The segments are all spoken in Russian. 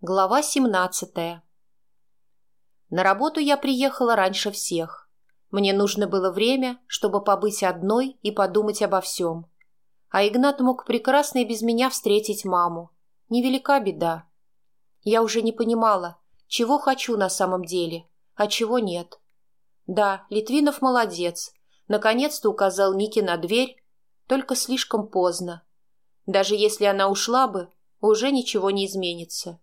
Глава 17 На работу я приехала раньше всех. Мне нужно было время, чтобы побыть одной и подумать обо всем. А Игнат мог прекрасно и без меня встретить маму. Невелика беда. Я уже не понимала, чего хочу на самом деле, а чего нет. Да, Литвинов молодец. Наконец-то указал Нике на дверь, только слишком поздно. Даже если она ушла бы, уже ничего не изменится.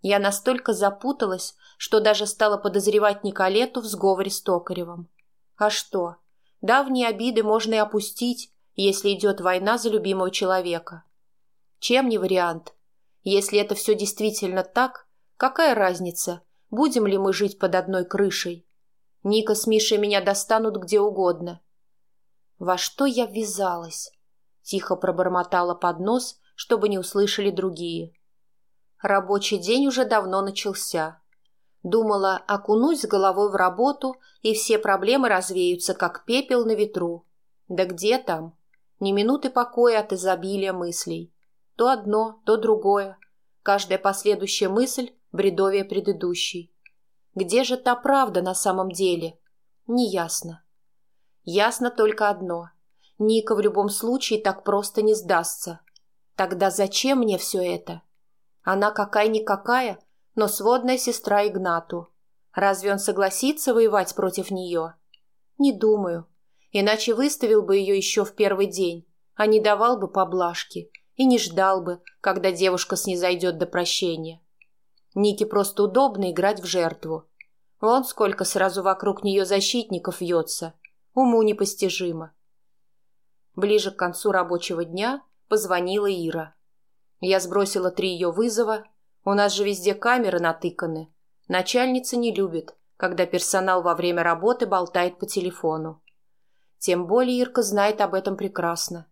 Я настолько запуталась, что даже стала подозревать Николету в сговоре с Токаревым. А что? Давние обиды можно и опустить, если идет война за любимого человека. Чем не вариант? Если это все действительно так, какая разница, будем ли мы жить под одной крышей? Ника с Мишей меня достанут где угодно. Во что я ввязалась? Тихо пробормотала под нос, чтобы не услышали другие. Рабочий день уже давно начался. Думала, окунусь с головой в работу, и все проблемы развеются, как пепел на ветру. Да где там? Ни минуты покоя от изобилия мыслей. То одно, то другое. Каждая последующая мысль – бредовее предыдущей. Где же та правда на самом деле? Неясно. Ясно только одно. Ника в любом случае так просто не сдастся. Тогда зачем мне все это? Она какая-никакая, но сводная сестра Игнату. Разве он согласится воевать против нее? Не думаю. Иначе выставил бы ее еще в первый день, а не давал бы поблажки и не ждал бы, когда девушка снизойдет до прощения. Нике просто удобно играть в жертву. Вон сколько сразу вокруг нее защитников вьется. Уму непостижимо. Ближе к концу рабочего дня позвонила Ира. Я сбросила три ее вызова. У нас же везде камеры натыканы. Начальница не любит, когда персонал во время работы болтает по телефону. Тем более Ирка знает об этом прекрасно.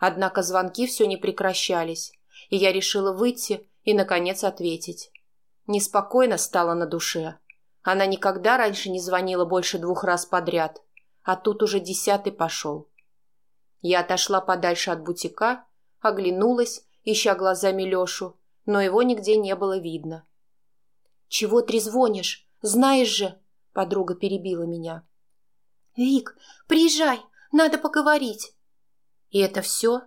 Однако звонки все не прекращались, и я решила выйти и, наконец, ответить. Неспокойно стало на душе. Она никогда раньше не звонила больше двух раз подряд, а тут уже десятый пошел. Я отошла подальше от бутика, оглянулась ища глазами Лешу, но его нигде не было видно. «Чего трезвонишь? Знаешь же!» — подруга перебила меня. «Вик, приезжай, надо поговорить!» «И это все?»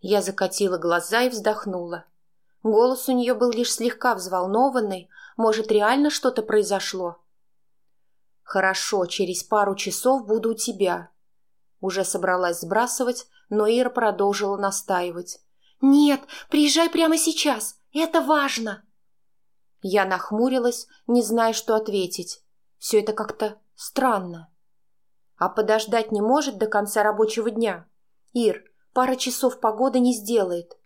Я закатила глаза и вздохнула. Голос у нее был лишь слегка взволнованный, может, реально что-то произошло. «Хорошо, через пару часов буду у тебя». Уже собралась сбрасывать, но Ира продолжила настаивать. «Нет, приезжай прямо сейчас. Это важно!» Я нахмурилась, не зная, что ответить. Все это как-то странно. А подождать не может до конца рабочего дня. Ир, пара часов погода не сделает.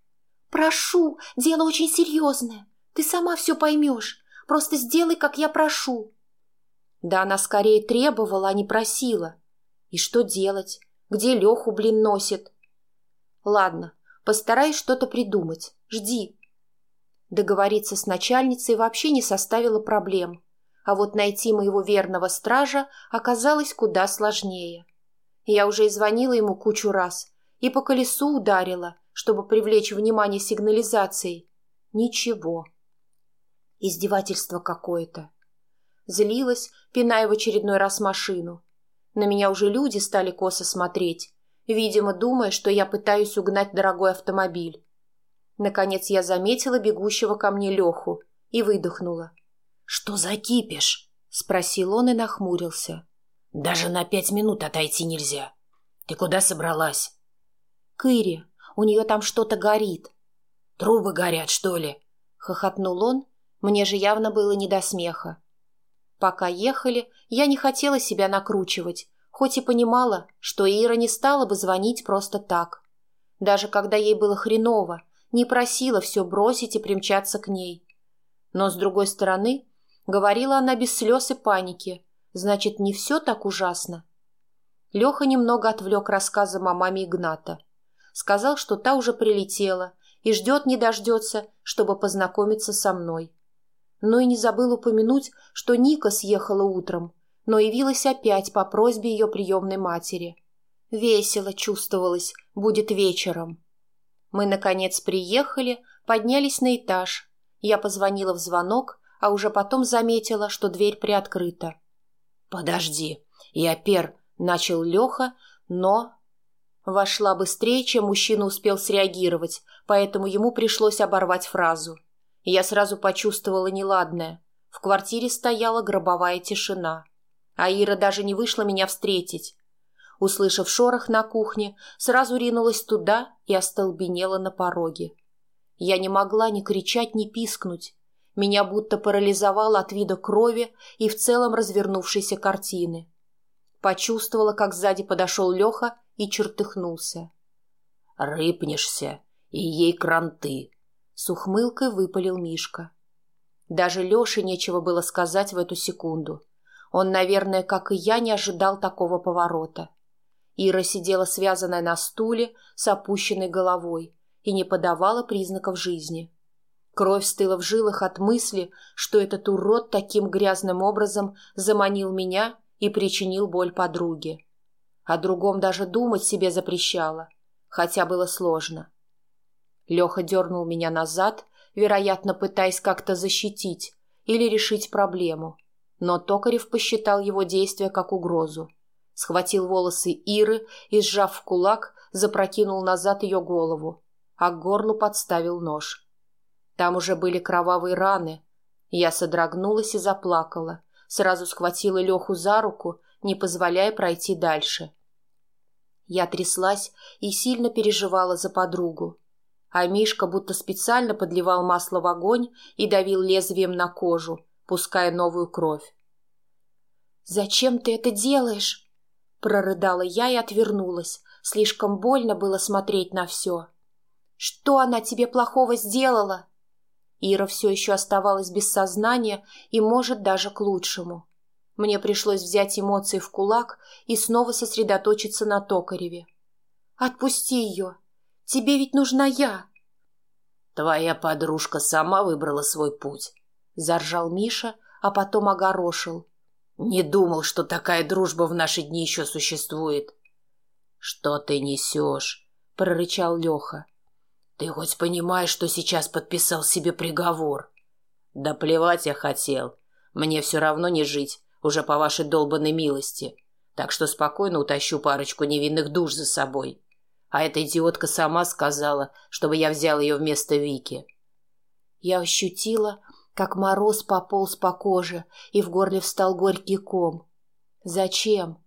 «Прошу, дело очень серьезное. Ты сама все поймешь. Просто сделай, как я прошу». Да она скорее требовала, а не просила. И что делать? Где Леху, блин, носит? Ладно, Постараюсь что-то придумать. Жди. Договориться с начальницей вообще не составило проблем. А вот найти моего верного стража оказалось куда сложнее. Я уже и звонила ему кучу раз и по колесу ударила, чтобы привлечь внимание сигнализацией. Ничего. Издевательство какое-то. Злилась, пиная в очередной раз машину. На меня уже люди стали косо смотреть, видимо, думая, что я пытаюсь угнать дорогой автомобиль. Наконец я заметила бегущего ко мне Леху и выдохнула. «Что за кипиш?» — спросил он и нахмурился. «Даже на пять минут отойти нельзя. Ты куда собралась?» «К Ире. У нее там что-то горит». «Трубы горят, что ли?» — хохотнул он. Мне же явно было не до смеха. Пока ехали, я не хотела себя накручивать, хоть и понимала, что Ира не стала бы звонить просто так. Даже когда ей было хреново, не просила все бросить и примчаться к ней. Но, с другой стороны, говорила она без слез и паники, значит, не все так ужасно. Леха немного отвлек рассказом о маме Игната. Сказал, что та уже прилетела и ждет не дождется, чтобы познакомиться со мной. Но и не забыл упомянуть, что Ника съехала утром, но явилась опять по просьбе ее приемной матери. Весело чувствовалось, будет вечером. Мы, наконец, приехали, поднялись на этаж. Я позвонила в звонок, а уже потом заметила, что дверь приоткрыта. «Подожди, я пер...» — начал Леха, но... Вошла быстрее, чем мужчина успел среагировать, поэтому ему пришлось оборвать фразу. Я сразу почувствовала неладное. В квартире стояла гробовая тишина. А Ира даже не вышла меня встретить. Услышав шорох на кухне, сразу ринулась туда и остолбенела на пороге. Я не могла ни кричать, ни пискнуть. Меня будто парализовало от вида крови и в целом развернувшейся картины. Почувствовала, как сзади подошел Леха и чертыхнулся. «Рыпнешься, и ей кранты!» — с ухмылкой выпалил Мишка. Даже Леше нечего было сказать в эту секунду. Он, наверное, как и я, не ожидал такого поворота. Ира сидела связанная на стуле с опущенной головой и не подавала признаков жизни. Кровь стыла в жилах от мысли, что этот урод таким грязным образом заманил меня и причинил боль подруге. О другом даже думать себе запрещала, хотя было сложно. Леха дернул меня назад, вероятно, пытаясь как-то защитить или решить проблему, но Токарев посчитал его действия как угрозу схватил волосы Иры и, сжав в кулак, запрокинул назад ее голову, а к горлу подставил нож. Там уже были кровавые раны. Я содрогнулась и заплакала, сразу схватила Леху за руку, не позволяя пройти дальше. Я тряслась и сильно переживала за подругу. А Мишка будто специально подливал масло в огонь и давил лезвием на кожу, пуская новую кровь. «Зачем ты это делаешь?» Прорыдала я и отвернулась. Слишком больно было смотреть на все. «Что она тебе плохого сделала?» Ира все еще оставалась без сознания и, может, даже к лучшему. Мне пришлось взять эмоции в кулак и снова сосредоточиться на Токареве. «Отпусти ее! Тебе ведь нужна я!» «Твоя подружка сама выбрала свой путь», — заржал Миша, а потом огорошил. Не думал, что такая дружба в наши дни еще существует. Что ты несешь? прорычал Леха. Ты хоть понимаешь, что сейчас подписал себе приговор? Да плевать я хотел. Мне все равно не жить, уже по вашей долбанной милости. Так что спокойно утащу парочку невинных душ за собой. А эта идиотка сама сказала, чтобы я взял ее вместо Вики. Я ощутила, как мороз пополз по коже, и в горле встал горький ком. Зачем?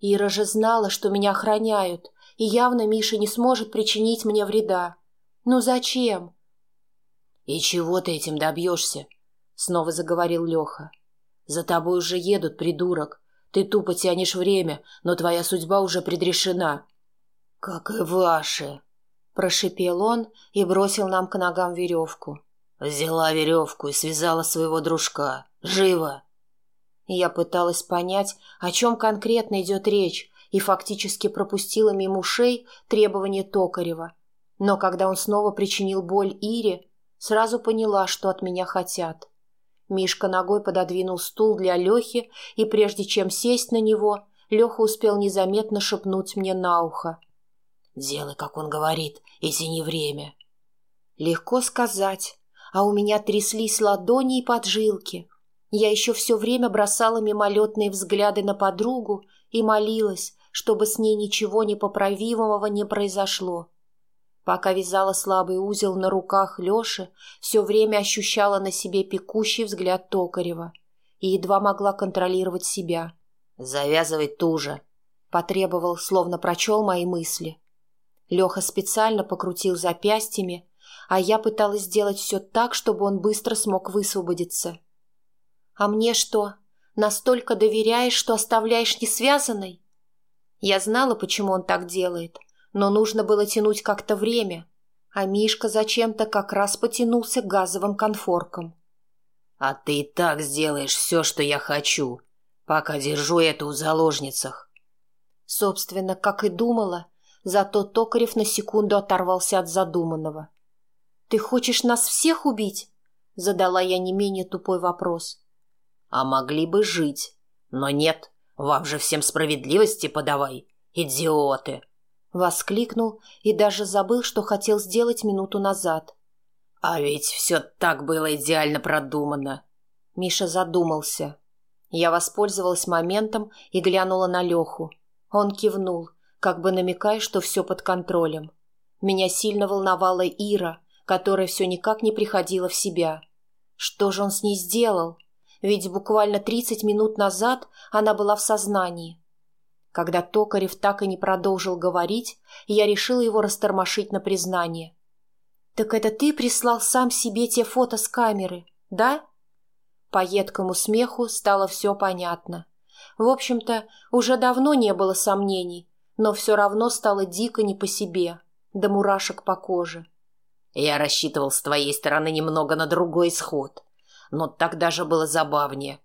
Ира же знала, что меня охраняют, и явно Миша не сможет причинить мне вреда. Ну зачем? И чего ты этим добьешься? Снова заговорил Леха. За тобой уже едут, придурок. Ты тупо тянешь время, но твоя судьба уже предрешена. Как и ваши, прошипел он и бросил нам к ногам веревку. Взяла веревку и связала своего дружка. Живо!» Я пыталась понять, о чем конкретно идет речь, и фактически пропустила мимо ушей требования Токарева. Но когда он снова причинил боль Ире, сразу поняла, что от меня хотят. Мишка ногой пододвинул стул для Лехи, и прежде чем сесть на него, Леха успел незаметно шепнуть мне на ухо. «Делай, как он говорит, если не время». Легко сказать, а у меня тряслись ладони и поджилки. Я еще все время бросала мимолетные взгляды на подругу и молилась, чтобы с ней ничего непоправимого не произошло. Пока вязала слабый узел на руках Леши, все время ощущала на себе пекущий взгляд Токарева и едва могла контролировать себя. «Завязывай туже», — потребовал, словно прочел мои мысли. Леха специально покрутил запястьями, а я пыталась сделать все так, чтобы он быстро смог высвободиться. «А мне что, настолько доверяешь, что оставляешь несвязанной?» Я знала, почему он так делает, но нужно было тянуть как-то время, а Мишка зачем-то как раз потянулся к газовым конфоркам. «А ты и так сделаешь все, что я хочу, пока держу эту в заложницах». Собственно, как и думала, зато Токарев на секунду оторвался от задуманного – «Ты хочешь нас всех убить?» — задала я не менее тупой вопрос. «А могли бы жить. Но нет, вам же всем справедливости подавай, идиоты!» Воскликнул и даже забыл, что хотел сделать минуту назад. А ведь все так было идеально продумано. Миша задумался. Я воспользовалась моментом и глянула на Леху. Он кивнул, как бы намекая, что все под контролем. Меня сильно волновала Ира, которая все никак не приходила в себя. Что же он с ней сделал? Ведь буквально тридцать минут назад она была в сознании. Когда Токарев так и не продолжил говорить, я решила его растормошить на признание. «Так это ты прислал сам себе те фото с камеры, да?» По едкому смеху стало все понятно. В общем-то, уже давно не было сомнений, но все равно стало дико не по себе, до мурашек по коже. «Я рассчитывал с твоей стороны немного на другой исход, но так даже было забавнее.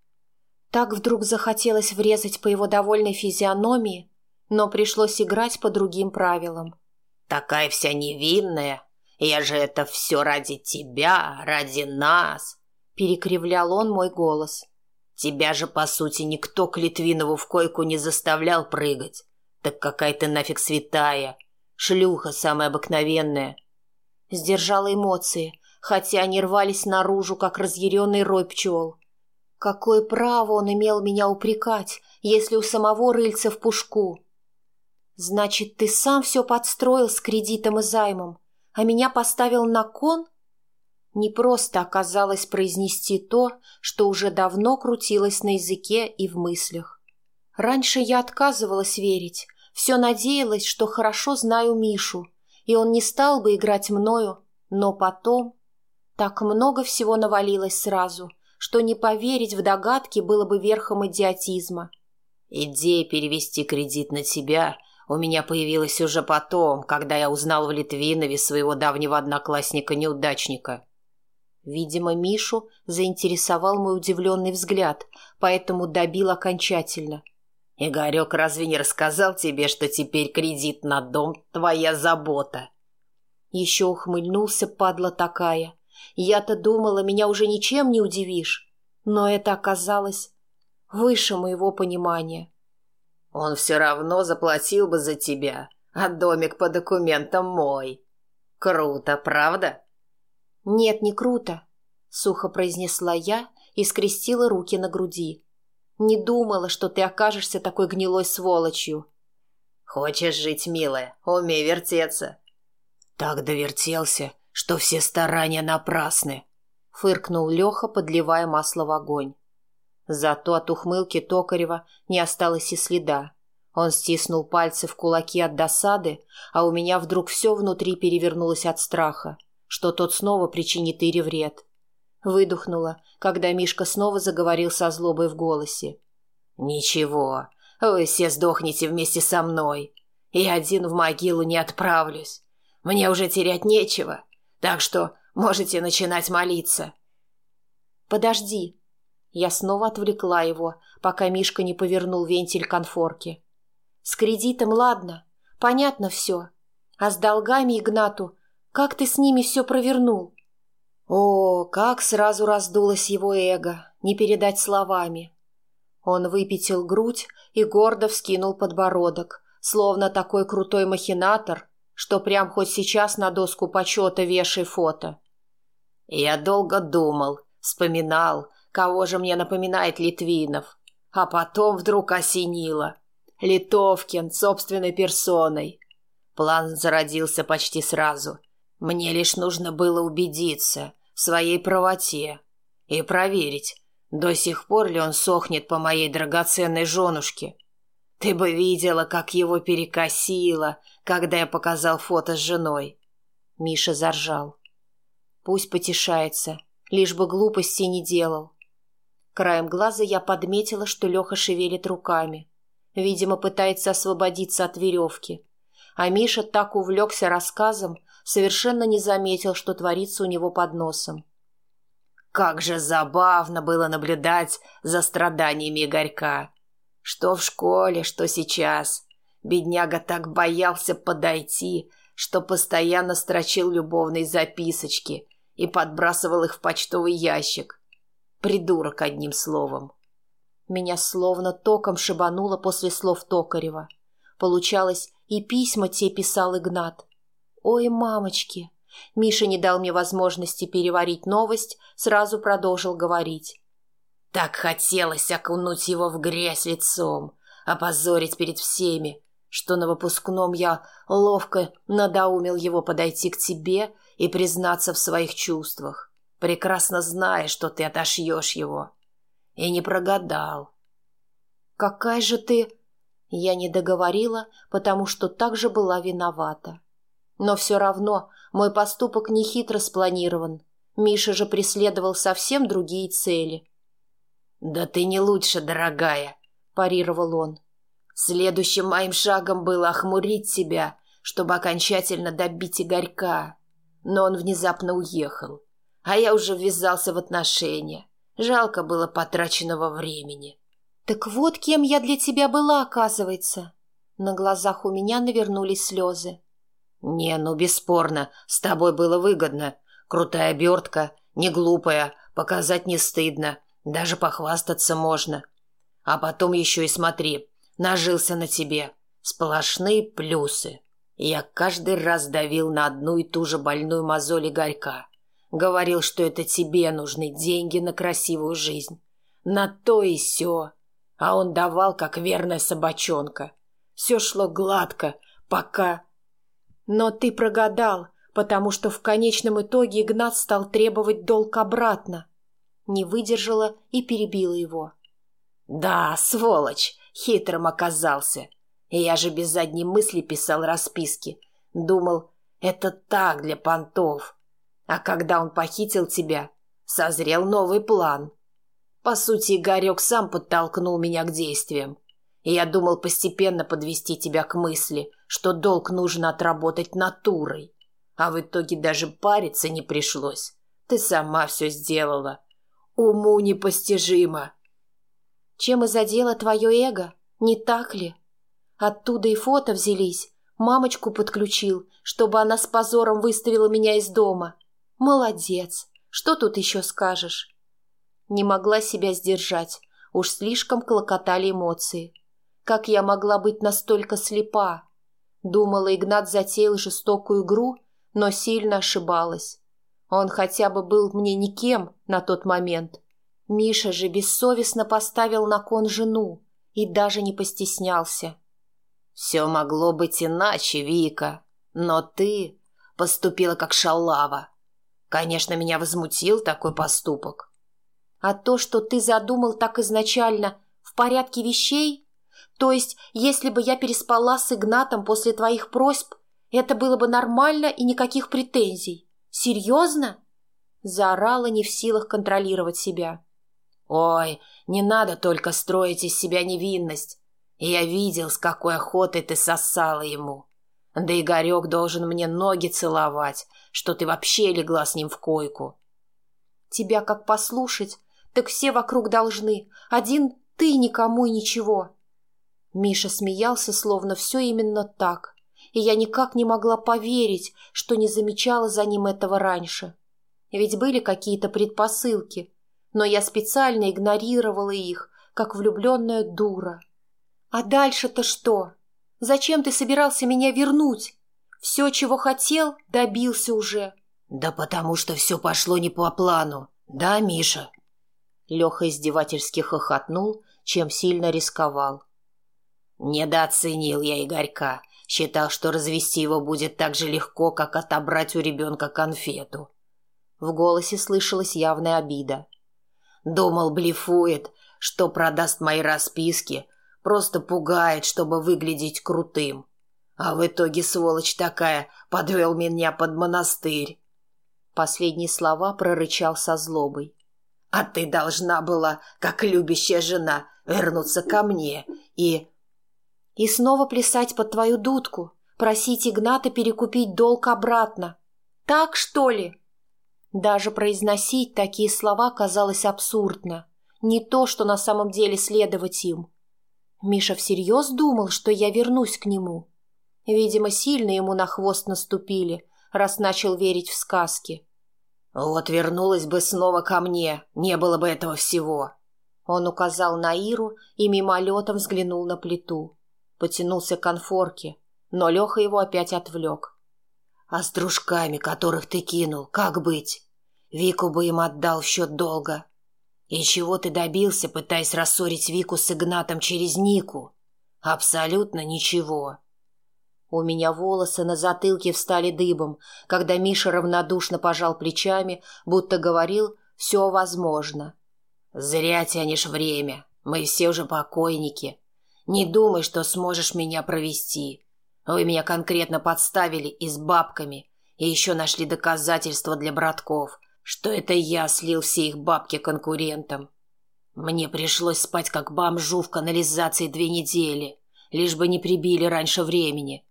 Так вдруг захотелось врезать по его довольной физиономии, но пришлось играть по другим правилам. «Такая вся невинная! Я же это все ради тебя, ради нас!» Перекривлял он мой голос. «Тебя же, по сути, никто к Литвинову в койку не заставлял прыгать. Так какая ты нафиг святая! Шлюха самая обыкновенная!» Сдержала эмоции, хотя они рвались наружу, как разъяренный рой пчел. Какое право он имел меня упрекать, если у самого рыльца в пушку? Значит, ты сам все подстроил с кредитом и займом, а меня поставил на кон? Не просто оказалось произнести то, что уже давно крутилось на языке и в мыслях. Раньше я отказывалась верить, все надеялась, что хорошо знаю Мишу, и он не стал бы играть мною, но потом... Так много всего навалилось сразу — что не поверить в догадки было бы верхом идиотизма. Идея перевести кредит на тебя у меня появилась уже потом, когда я узнал в Литвинове своего давнего одноклассника-неудачника. Видимо, Мишу заинтересовал мой удивленный взгляд, поэтому добил окончательно. «Игорек разве не рассказал тебе, что теперь кредит на дом — твоя забота?» Еще ухмыльнулся, падла такая. Я-то думала, меня уже ничем не удивишь. Но это оказалось выше моего понимания. Он все равно заплатил бы за тебя, а домик по документам мой. Круто, правда? Нет, не круто, сухо произнесла я и скрестила руки на груди. Не думала, что ты окажешься такой гнилой сволочью. Хочешь жить, милая, умей вертеться. Так довертелся, что все старания напрасны», — фыркнул Леха, подливая масло в огонь. Зато от ухмылки Токарева не осталось и следа. Он стиснул пальцы в кулаки от досады, а у меня вдруг все внутри перевернулось от страха, что тот снова причинит Ире вред. Выдохнула, когда Мишка снова заговорил со злобой в голосе. «Ничего, вы все сдохнете вместе со мной. Я один в могилу не отправлюсь. Мне уже терять нечего. Так что можете начинать молиться. Подожди. Я снова отвлекла его, пока Мишка не повернул вентиль конфорки. С кредитом ладно, понятно все. А с долгами Игнату, как ты с ними все провернул? О, как сразу раздулось его эго, не передать словами. Он выпятил грудь и гордо вскинул подбородок, словно такой крутой махинатор, что прям хоть сейчас на доску почета вешай фото. Я долго думал, вспоминал, кого же мне напоминает Литвинов, а потом вдруг осенило. Литовкин собственной персоной. План зародился почти сразу. Мне лишь нужно было убедиться своей правоте и проверить, до сих пор ли он сохнет по моей драгоценной женушке. Ты бы видела, как его перекосило, когда я показал фото с женой. Миша заржал. Пусть потешается, лишь бы глупости не делал. Краем глаза я подметила, что Леха шевелит руками. Видимо, пытается освободиться от веревки. А Миша так увлекся рассказом, совершенно не заметил, что творится у него под носом. Как же забавно было наблюдать за страданиями Игорька. Что в школе, что сейчас. Бедняга так боялся подойти, что постоянно строчил любовные записочки и подбрасывал их в почтовый ящик. Придурок, одним словом. Меня словно током шибануло после слов Токарева. Получалось, и письма те писал Игнат. Ой, мамочки, Миша не дал мне возможности переварить новость, сразу продолжил говорить. Так хотелось окунуть его в грязь лицом, опозорить перед всеми, что на выпускном я ловко надоумил его подойти к тебе и признаться в своих чувствах, прекрасно зная, что ты отошьешь его. И не прогадал. «Какая же ты...» Я не договорила, потому что также была виновата. Но все равно мой поступок нехитро спланирован. Миша же преследовал совсем другие цели. «Да ты не лучше, дорогая», – парировал он. «Следующим моим шагом было охмурить тебя, чтобы окончательно добить Игорька. Но он внезапно уехал, а я уже ввязался в отношения. Жалко было потраченного времени». «Так вот кем я для тебя была, оказывается». На глазах у меня навернулись слезы. «Не, ну бесспорно, с тобой было выгодно. Крутая обертка, не глупая, показать не стыдно, даже похвастаться можно. А потом еще и смотри, нажился на тебе. Сплошные плюсы. Я каждый раз давил на одну и ту же больную мозоль Игорька. Говорил, что это тебе нужны деньги на красивую жизнь. На то и сё а он давал, как верная собачонка. Все шло гладко, пока... Но ты прогадал, потому что в конечном итоге Игнат стал требовать долг обратно. Не выдержала и перебила его. Да, сволочь, хитрым оказался. Я же без задней мысли писал расписки. Думал, это так для понтов. А когда он похитил тебя, созрел новый план — по сути, Игорек сам подтолкнул меня к действиям. И я думал постепенно подвести тебя к мысли, что долг нужно отработать натурой. А в итоге даже париться не пришлось. Ты сама все сделала. Уму непостижимо. Чем и задело твое эго, не так ли? Оттуда и фото взялись. Мамочку подключил, чтобы она с позором выставила меня из дома. Молодец. Что тут еще скажешь? Не могла себя сдержать, уж слишком клокотали эмоции. Как я могла быть настолько слепа? Думала, Игнат затеял жестокую игру, но сильно ошибалась. Он хотя бы был мне никем на тот момент. Миша же бессовестно поставил на кон жену и даже не постеснялся. «Все могло быть иначе, Вика, но ты поступила как шалава. Конечно, меня возмутил такой поступок, а то, что ты задумал так изначально, в порядке вещей? То есть, если бы я переспала с Игнатом после твоих просьб, это было бы нормально и никаких претензий? Серьезно?» Заорала не в силах контролировать себя. «Ой, не надо только строить из себя невинность. Я видел, с какой охотой ты сосала ему. Да Игорек должен мне ноги целовать, что ты вообще легла с ним в койку». «Тебя как послушать, так все вокруг должны. Один ты никому и ничего. Миша смеялся, словно все именно так. И я никак не могла поверить, что не замечала за ним этого раньше. Ведь были какие-то предпосылки, но я специально игнорировала их, как влюбленная дура. А дальше-то что? Зачем ты собирался меня вернуть? Все, чего хотел, добился уже. Да потому что все пошло не по плану. Да, Миша? Леха издевательски хохотнул, чем сильно рисковал. «Недооценил я Игорька. Считал, что развести его будет так же легко, как отобрать у ребенка конфету». В голосе слышалась явная обида. «Думал, блефует, что продаст мои расписки, просто пугает, чтобы выглядеть крутым. А в итоге, сволочь такая, подвел меня под монастырь». Последние слова прорычал со злобой. А ты должна была, как любящая жена, вернуться ко мне и... И снова плясать под твою дудку, просить Игната перекупить долг обратно. Так, что ли? Даже произносить такие слова казалось абсурдно. Не то, что на самом деле следовать им. Миша всерьез думал, что я вернусь к нему. Видимо, сильно ему на хвост наступили, раз начал верить в сказки. «Вот вернулась бы снова ко мне, не было бы этого всего». Он указал на Иру и мимолетом взглянул на плиту. Потянулся к конфорке, но Леха его опять отвлек. А с дружками, которых ты кинул, как быть? Вику бы им отдал в счет долга. И чего ты добился, пытаясь рассорить Вику с Игнатом через Нику? Абсолютно ничего. У меня волосы на затылке встали дыбом, когда Миша равнодушно пожал плечами, будто говорил «все возможно». «Зря тянешь время. Мы все уже покойники. Не думай, что сможешь меня провести. Вы меня конкретно подставили и с бабками, и еще нашли доказательства для братков, что это я слил все их бабки конкурентам. Мне пришлось спать как бомжу в канализации две недели, лишь бы не прибили раньше времени.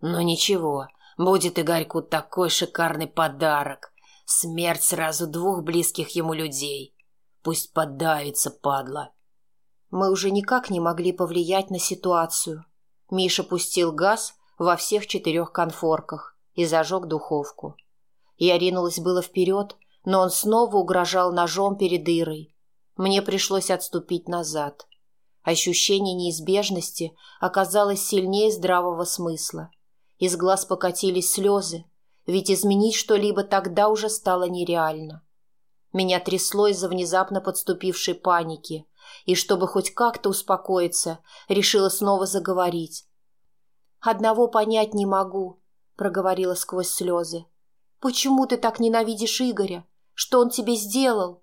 Но ничего, будет Игорьку такой шикарный подарок. Смерть сразу двух близких ему людей. Пусть подавится, падла. Мы уже никак не могли повлиять на ситуацию. Миша пустил газ во всех четырех конфорках и зажег духовку. Я ринулась было вперед, но он снова угрожал ножом перед Ирой. Мне пришлось отступить назад. Ощущение неизбежности оказалось сильнее здравого смысла. Из глаз покатились слезы, ведь изменить что-либо тогда уже стало нереально. Меня трясло из-за внезапно подступившей паники, и чтобы хоть как-то успокоиться, решила снова заговорить. «Одного понять не могу», — проговорила сквозь слезы. «Почему ты так ненавидишь Игоря? Что он тебе сделал?»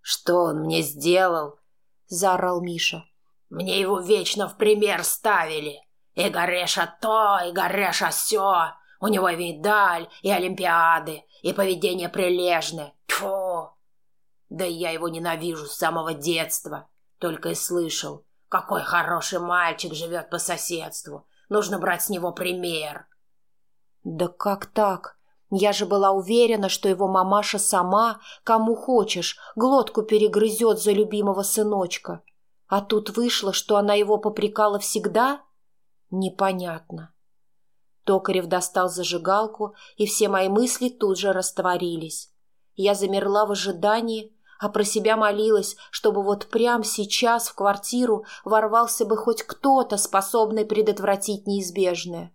«Что он мне сделал?» — заорал Миша. «Мне его вечно в пример ставили. И Гореша то, и Гореша все. У него и медаль, и олимпиады, и поведение прилежное. Тьфу! Да я его ненавижу с самого детства. Только и слышал, какой хороший мальчик живет по соседству. Нужно брать с него пример. Да как так? Я же была уверена, что его мамаша сама, кому хочешь, глотку перегрызет за любимого сыночка. А тут вышло, что она его попрекала всегда? Непонятно. Токарев достал зажигалку, и все мои мысли тут же растворились. Я замерла в ожидании, а про себя молилась, чтобы вот прямо сейчас в квартиру ворвался бы хоть кто-то, способный предотвратить неизбежное.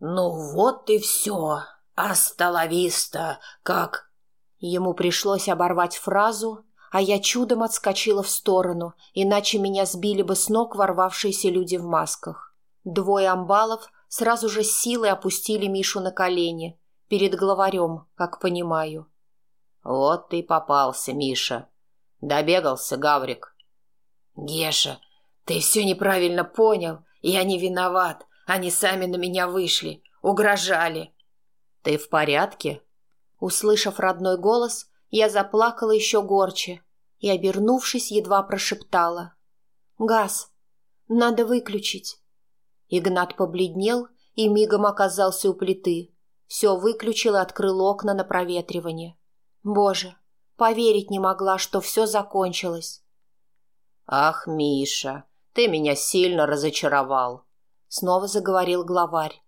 «Ну вот и все. Асталависта, как...» Ему пришлось оборвать фразу, а я чудом отскочила в сторону, иначе меня сбили бы с ног ворвавшиеся люди в масках. Двое амбалов сразу же силой опустили Мишу на колени, перед главарем, как понимаю. «Вот ты и попался, Миша. Добегался, Гаврик». «Геша, ты все неправильно понял. Я не виноват. Они сами на меня вышли, угрожали». «Ты в порядке?» Услышав родной голос, я заплакала еще горче и, обернувшись, едва прошептала. «Газ! Надо выключить!» Игнат побледнел и мигом оказался у плиты. Все выключил и открыл окна на проветривание. Боже, поверить не могла, что все закончилось. «Ах, Миша, ты меня сильно разочаровал», — снова заговорил главарь.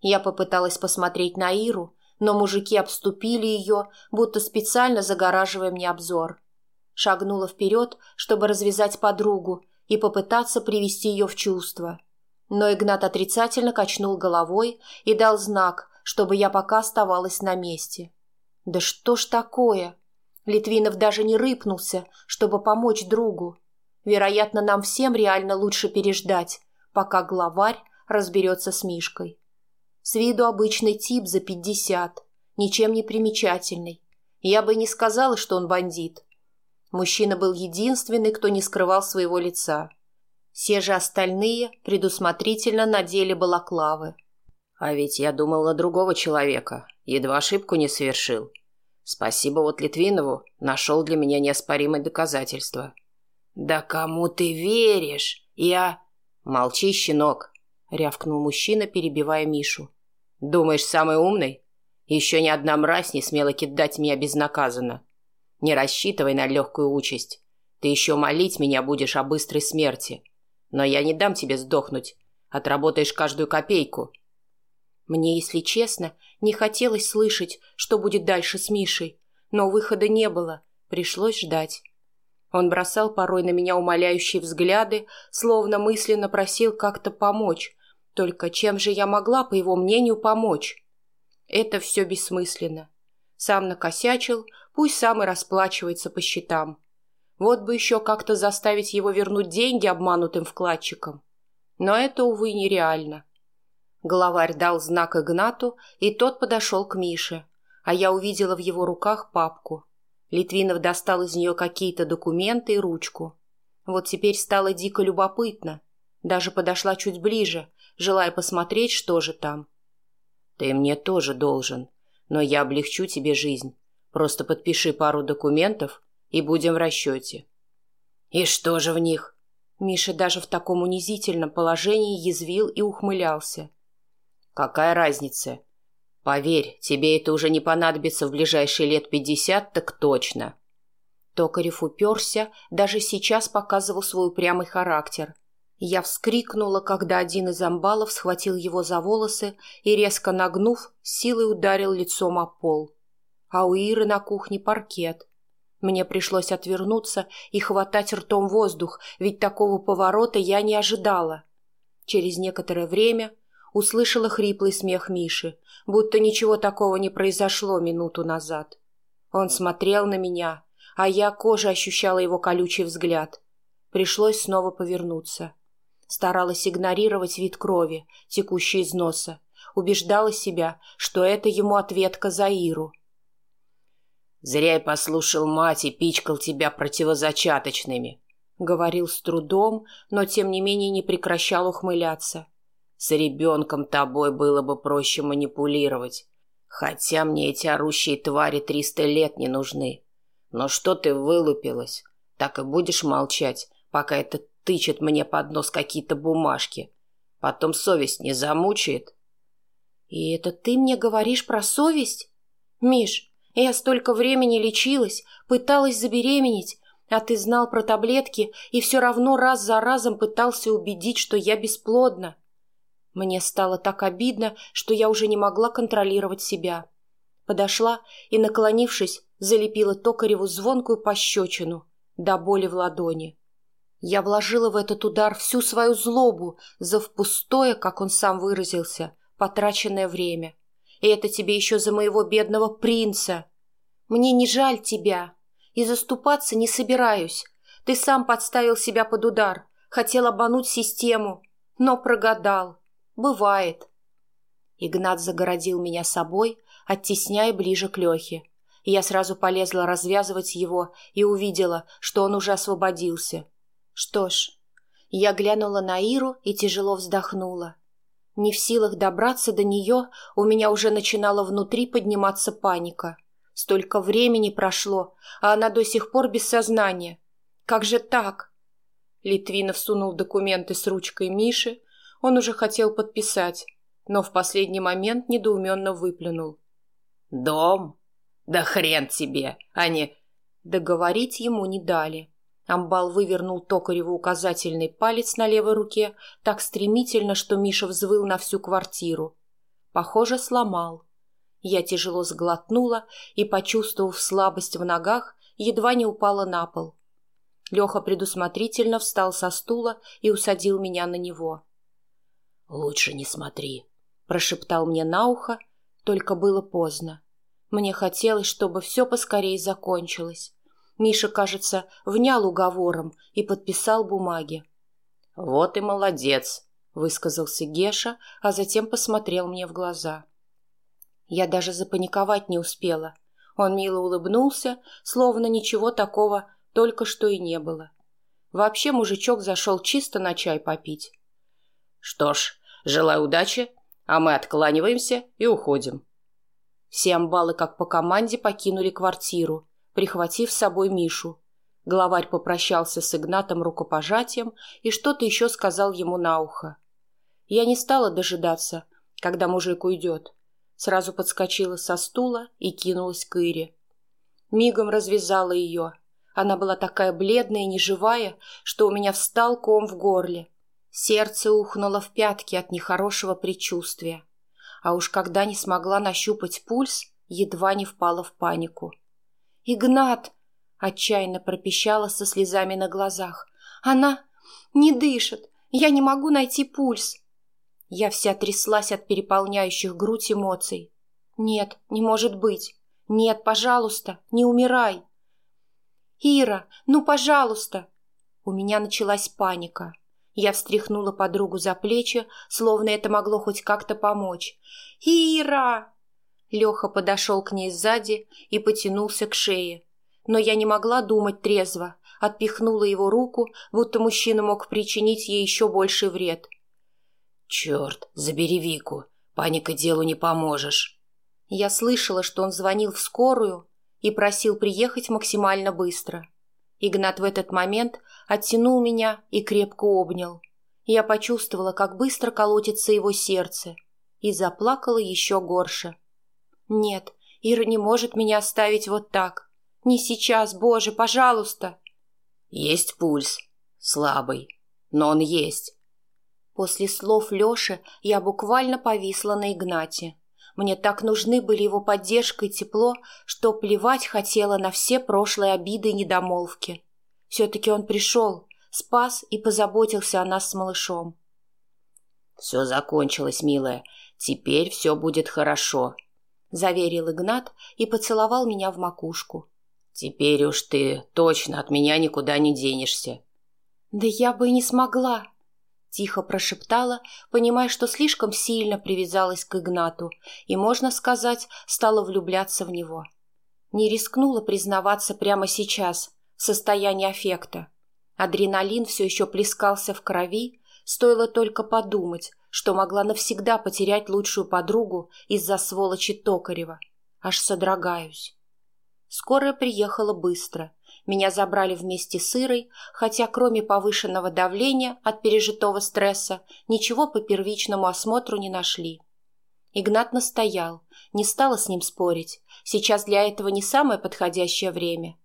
Я попыталась посмотреть на Иру, но мужики обступили ее, будто специально загораживая мне обзор. Шагнула вперед, чтобы развязать подругу и попытаться привести ее в чувство. Но Игнат отрицательно качнул головой и дал знак, чтобы я пока оставалась на месте. Да что ж такое? Литвинов даже не рыпнулся, чтобы помочь другу. Вероятно, нам всем реально лучше переждать, пока главарь разберется с Мишкой. С виду обычный тип за пятьдесят, ничем не примечательный. Я бы не сказала, что он бандит. Мужчина был единственный, кто не скрывал своего лица. Все же остальные предусмотрительно надели балаклавы. А ведь я думал на другого человека, едва ошибку не совершил. Спасибо вот Литвинову, нашел для меня неоспоримое доказательство. Да кому ты веришь? Я... Молчи, щенок, рявкнул мужчина, перебивая Мишу. Думаешь, самый умный? Еще ни одна мразь не смела кидать меня безнаказанно. Не рассчитывай на легкую участь. Ты еще молить меня будешь о быстрой смерти. Но я не дам тебе сдохнуть. Отработаешь каждую копейку. Мне, если честно, не хотелось слышать, что будет дальше с Мишей, но выхода не было, пришлось ждать. Он бросал порой на меня умоляющие взгляды, словно мысленно просил как-то помочь. Только чем же я могла, по его мнению, помочь? Это все бессмысленно. Сам накосячил, пусть сам и расплачивается по счетам. Вот бы еще как-то заставить его вернуть деньги обманутым вкладчикам. Но это, увы, нереально. Главарь дал знак Игнату, и тот подошел к Мише, а я увидела в его руках папку. Литвинов достал из нее какие-то документы и ручку. Вот теперь стало дико любопытно. Даже подошла чуть ближе, желая посмотреть, что же там. «Ты мне тоже должен, но я облегчу тебе жизнь. Просто подпиши пару документов, и будем в расчете». «И что же в них?» Миша даже в таком унизительном положении язвил и ухмылялся. «Какая разница? Поверь, тебе это уже не понадобится в ближайшие лет пятьдесят, так точно». Токарев уперся, даже сейчас показывал свой упрямый характер. Я вскрикнула, когда один из амбалов схватил его за волосы и, резко нагнув, силой ударил лицом о пол. А у Иры на кухне паркет. Мне пришлось отвернуться и хватать ртом воздух, ведь такого поворота я не ожидала. Через некоторое время услышала хриплый смех Миши, будто ничего такого не произошло минуту назад. Он смотрел на меня, а я кожей ощущала его колючий взгляд. Пришлось снова повернуться. Старалась игнорировать вид крови, текущей из носа. Убеждала себя, что это ему ответка за Иру. Зря я послушал мать и пичкал тебя противозачаточными. Говорил с трудом, но тем не менее не прекращал ухмыляться. С ребенком тобой было бы проще манипулировать. Хотя мне эти орущие твари триста лет не нужны. Но что ты вылупилась? Так и будешь молчать, пока это тычет мне под нос какие-то бумажки. Потом совесть не замучает. И это ты мне говоришь про совесть? Миш, я столько времени лечилась, пыталась забеременеть, а ты знал про таблетки и все равно раз за разом пытался убедить, что я бесплодна. Мне стало так обидно, что я уже не могла контролировать себя. Подошла и, наклонившись, залепила Токареву звонкую пощечину до боли в ладони. Я вложила в этот удар всю свою злобу за впустое, как он сам выразился, потраченное время. И это тебе еще за моего бедного принца. Мне не жаль тебя. И заступаться не собираюсь. Ты сам подставил себя под удар. Хотел обмануть систему. Но прогадал. Бывает. Игнат загородил меня собой, оттесняя ближе к Лехе. Я сразу полезла развязывать его и увидела, что он уже освободился. Что ж, я глянула на Иру и тяжело вздохнула. Не в силах добраться до нее, у меня уже начинала внутри подниматься паника. Столько времени прошло, а она до сих пор без сознания. Как же так? Литвинов сунул документы с ручкой Миши. Он уже хотел подписать, но в последний момент недоуменно выплюнул. «Дом? Да хрен тебе, не...» Договорить ему не дали. Амбал вывернул Токареву указательный палец на левой руке так стремительно, что Миша взвыл на всю квартиру. Похоже, сломал. Я тяжело сглотнула и, почувствовав слабость в ногах, едва не упала на пол. Леха предусмотрительно встал со стула и усадил меня на него. «Лучше не смотри», — прошептал мне на ухо, только было поздно. Мне хотелось, чтобы все поскорее закончилось. Миша, кажется, внял уговором и подписал бумаги. «Вот и молодец», — высказался Геша, а затем посмотрел мне в глаза. Я даже запаниковать не успела. Он мило улыбнулся, словно ничего такого только что и не было. Вообще мужичок зашел чисто на чай попить. «Что ж, желаю удачи, а мы откланиваемся и уходим». Все амбалы, как по команде, покинули квартиру, прихватив с собой Мишу. Главарь попрощался с Игнатом рукопожатием и что-то еще сказал ему на ухо. Я не стала дожидаться, когда мужик уйдет. Сразу подскочила со стула и кинулась к Ире. Мигом развязала ее. Она была такая бледная и неживая, что у меня встал ком в горле. Сердце ухнуло в пятки от нехорошего предчувствия. А уж когда не смогла нащупать пульс, едва не впала в панику. «Игнат!» — отчаянно пропищала со слезами на глазах. «Она не дышит! Я не могу найти пульс!» Я вся тряслась от переполняющих грудь эмоций. Нет, не может быть. Нет, пожалуйста, не умирай. Ира, ну, пожалуйста. У меня началась паника. Я встряхнула подругу за плечи, словно это могло хоть как-то помочь. «Ира!» Леха подошел к ней сзади и потянулся к шее. Но я не могла думать трезво, отпихнула его руку, будто мужчина мог причинить ей еще больший вред. «Черт, забери Вику, паника делу не поможешь». Я слышала, что он звонил в скорую и просил приехать максимально быстро. Игнат в этот момент оттянул меня и крепко обнял. Я почувствовала, как быстро колотится его сердце, и заплакала еще горше. «Нет, Ира не может меня оставить вот так. Не сейчас, Боже, пожалуйста!» «Есть пульс. Слабый. Но он есть». После слов Леши я буквально повисла на Игнате. Мне так нужны были его поддержка и тепло, что плевать хотела на все прошлые обиды и недомолвки. Все-таки он пришел, спас и позаботился о нас с малышом. «Все закончилось, милая. Теперь все будет хорошо», — заверил Игнат и поцеловал меня в макушку. «Теперь уж ты точно от меня никуда не денешься». «Да я бы и не смогла», Тихо прошептала, понимая, что слишком сильно привязалась к Игнату и, можно сказать, стала влюбляться в него. Не рискнула признаваться прямо сейчас, в состоянии аффекта. Адреналин все еще плескался в крови, стоило только подумать, что могла навсегда потерять лучшую подругу из-за сволочи Токарева. Аж содрогаюсь. Скорая приехала быстро, меня забрали вместе с Ирой, хотя кроме повышенного давления от пережитого стресса ничего по первичному осмотру не нашли. Игнат настоял, не стала с ним спорить. Сейчас для этого не самое подходящее время.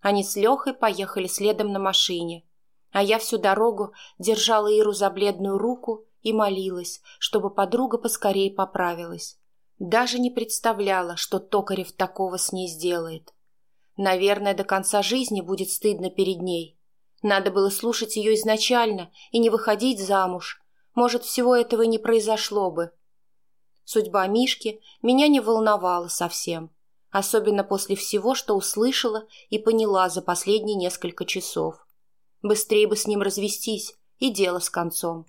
Они с Лехой поехали следом на машине, а я всю дорогу держала Иру за бледную руку и молилась, чтобы подруга поскорее поправилась. Даже не представляла, что Токарев такого с ней сделает. Наверное, до конца жизни будет стыдно перед ней. Надо было слушать ее изначально и не выходить замуж. Может, всего этого и не произошло бы. Судьба Мишки меня не волновала совсем. Особенно после всего, что услышала и поняла за последние несколько часов. Быстрее бы с ним развестись, и дело с концом.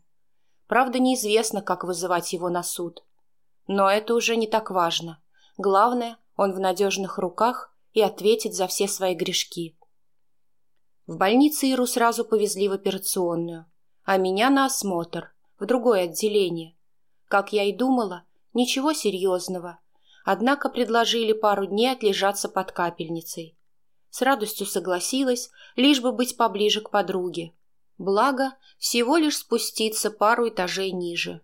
Правда, неизвестно, как вызывать его на суд. Но это уже не так важно. Главное, он в надежных руках и ответит за все свои грешки. В больнице Иру сразу повезли в операционную, а меня на осмотр, в другое отделение. Как я и думала, ничего серьезного, однако предложили пару дней отлежаться под капельницей. С радостью согласилась, лишь бы быть поближе к подруге. Благо, всего лишь спуститься пару этажей ниже.